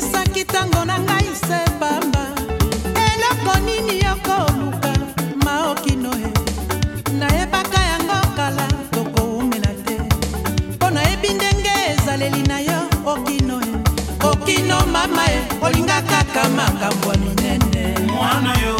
obebisaki ntango na ngai se pamba eloko nini yokoluka maokinoe nayebaka yango kala tokoumela te mpo nayebi ndenge ezaleli na yo okinoe okino mama e olinga kaka makambo minene mwana yo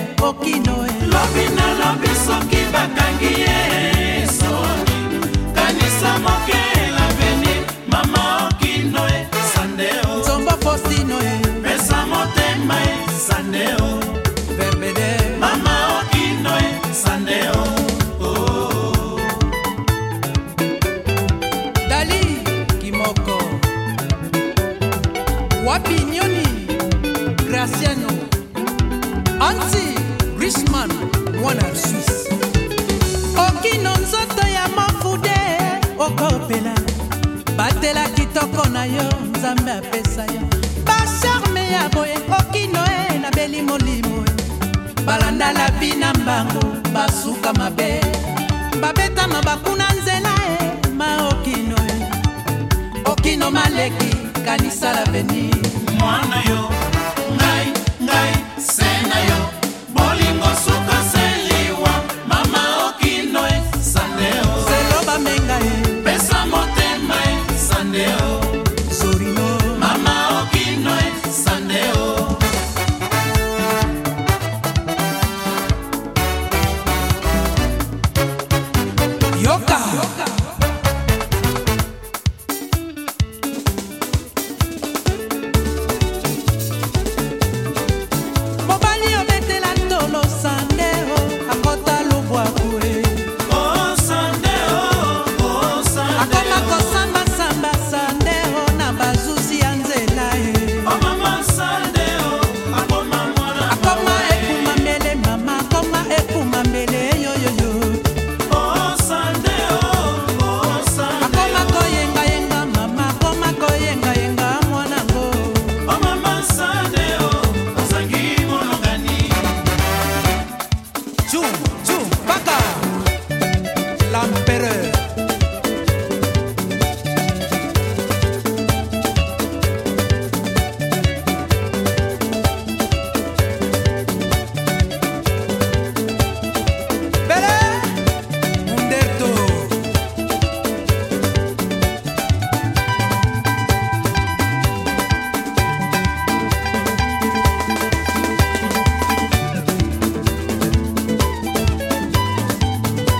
kokino lobi na lobi soki bakangi ye soni kanisa moke laveni mama okino e sandeo nzombo posino e pesa motema e sandeo verbede mama okino e sandeo dali kimoko wapi nyoni graciano anti richman mwana ya swisse okino nzoto ya mafude okopela batela kitoko na yo nzambe apesa yo basharme ya boye okino e nabeli molimo balanda lapi na mbango basuka mabe babetama bakuna nzela e ma okino e okino maleki kanisa lavenir mwana yo Sunday, oh.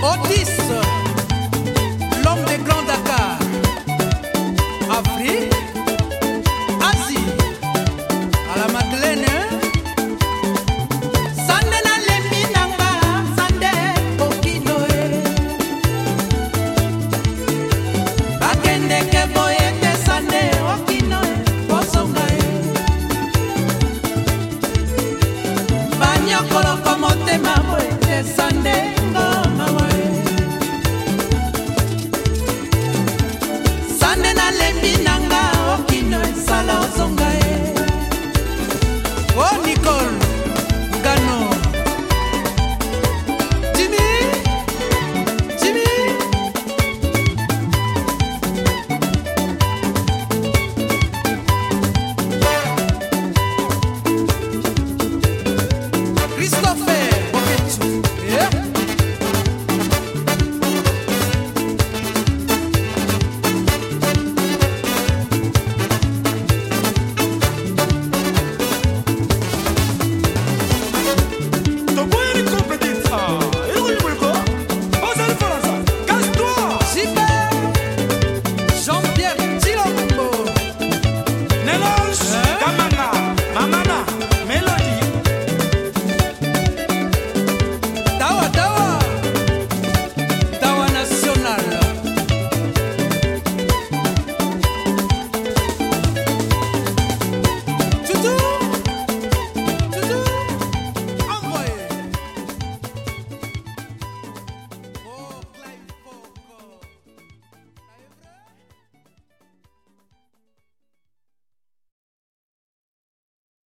Otis, l'homme des grands Dakar, Afrique.